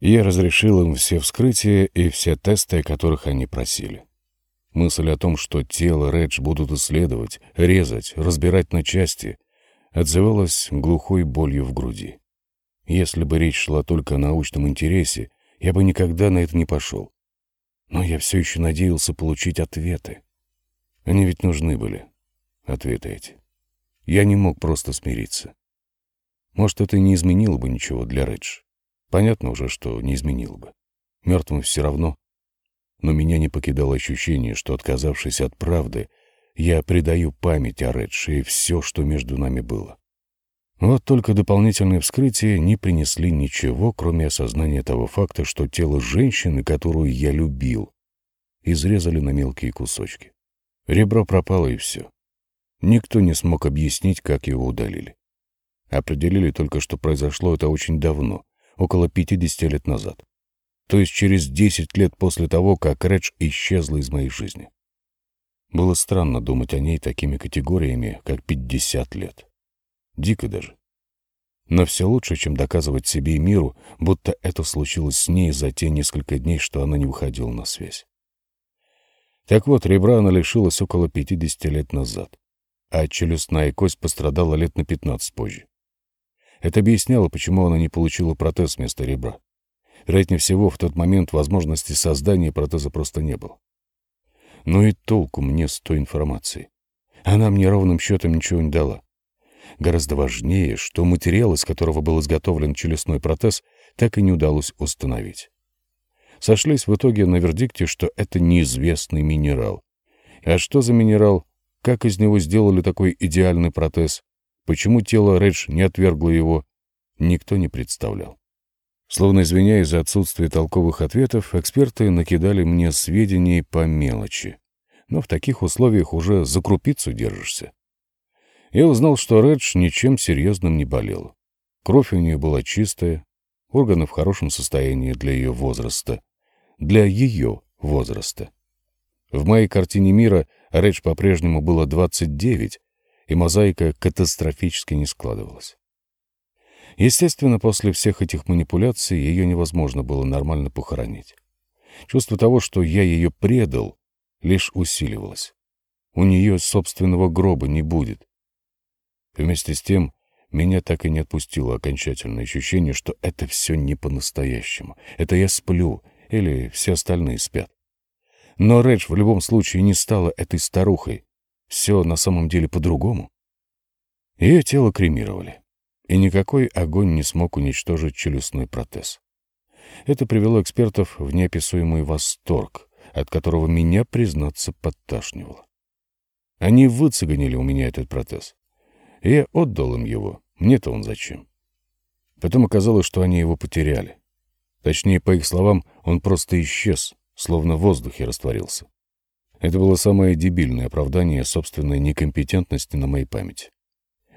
Я разрешил им все вскрытия и все тесты, о которых они просили. Мысль о том, что тело Редж будут исследовать, резать, разбирать на части, отзывалась глухой болью в груди. Если бы речь шла только о научном интересе, я бы никогда на это не пошел. Но я все еще надеялся получить ответы. Они ведь нужны были, ответы эти. Я не мог просто смириться. Может, это не изменило бы ничего для Редж. Понятно уже, что не изменило бы. Мертвым все равно. Но меня не покидало ощущение, что, отказавшись от правды, я предаю память о Редж и все, что между нами было. Вот только дополнительные вскрытия не принесли ничего, кроме осознания того факта, что тело женщины, которую я любил, изрезали на мелкие кусочки. Ребро пропало и все. Никто не смог объяснить, как его удалили. Определили только, что произошло это очень давно, около 50 лет назад. То есть через 10 лет после того, как Редж исчезла из моей жизни. Было странно думать о ней такими категориями, как 50 лет. Дико даже. Но все лучше, чем доказывать себе и миру, будто это случилось с ней за те несколько дней, что она не выходила на связь. Так вот, ребра она лишилась около 50 лет назад, а челюстная кость пострадала лет на 15 позже. Это объясняло, почему она не получила протез вместо ребра. Вероятнее всего, в тот момент возможности создания протеза просто не было. Но и толку мне с той информацией. Она мне ровным счетом ничего не дала. Гораздо важнее, что материал, из которого был изготовлен челюстной протез, так и не удалось установить. Сошлись в итоге на вердикте, что это неизвестный минерал. А что за минерал? Как из него сделали такой идеальный протез? Почему тело Редж не отвергло его? Никто не представлял. Словно извиняясь за отсутствие толковых ответов, эксперты накидали мне сведений по мелочи. Но в таких условиях уже за крупицу держишься я узнал, что Редж ничем серьезным не болел. Кровь у нее была чистая, органы в хорошем состоянии для ее возраста. Для ее возраста. В моей картине мира Редж по-прежнему было 29, и мозаика катастрофически не складывалась. Естественно, после всех этих манипуляций ее невозможно было нормально похоронить. Чувство того, что я ее предал, лишь усиливалось. У нее собственного гроба не будет. Вместе с тем, меня так и не отпустило окончательное ощущение, что это все не по-настоящему. Это я сплю, или все остальные спят. Но Редж в любом случае не стала этой старухой. Все на самом деле по-другому. Ее тело кремировали, и никакой огонь не смог уничтожить челюстной протез. Это привело экспертов в неописуемый восторг, от которого меня, признаться, подташнивало. Они выцеганили у меня этот протез. Я отдал им его. Мне-то он зачем? Потом оказалось, что они его потеряли. Точнее, по их словам, он просто исчез, словно в воздухе растворился. Это было самое дебильное оправдание собственной некомпетентности на моей памяти.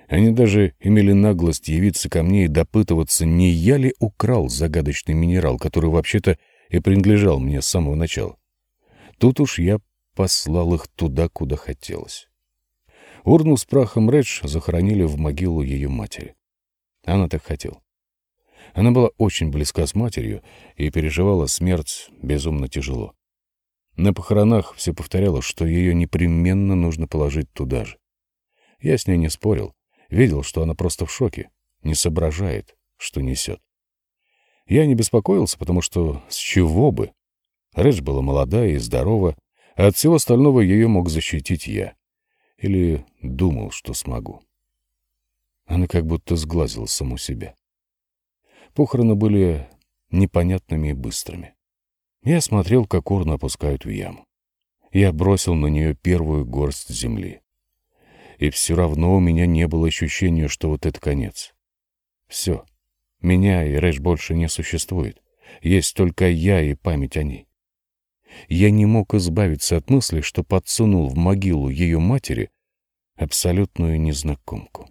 Они даже имели наглость явиться ко мне и допытываться, не я ли украл загадочный минерал, который вообще-то и принадлежал мне с самого начала. Тут уж я послал их туда, куда хотелось. Урну с прахом Редж захоронили в могилу ее матери. Она так хотела. Она была очень близка с матерью и переживала смерть безумно тяжело. На похоронах все повторяло, что ее непременно нужно положить туда же. Я с ней не спорил, видел, что она просто в шоке, не соображает, что несет. Я не беспокоился, потому что с чего бы? Редж была молодая и здорова, а от всего остального ее мог защитить я. Или думал, что смогу. Она как будто сглазила саму себя. Похороны были непонятными и быстрыми. Я смотрел, как урну опускают в яму. Я бросил на нее первую горсть земли. И все равно у меня не было ощущения, что вот это конец. Все. Меня и Рэш больше не существует. Есть только я и память о ней. Я не мог избавиться от мысли, что подсунул в могилу ее матери абсолютную незнакомку.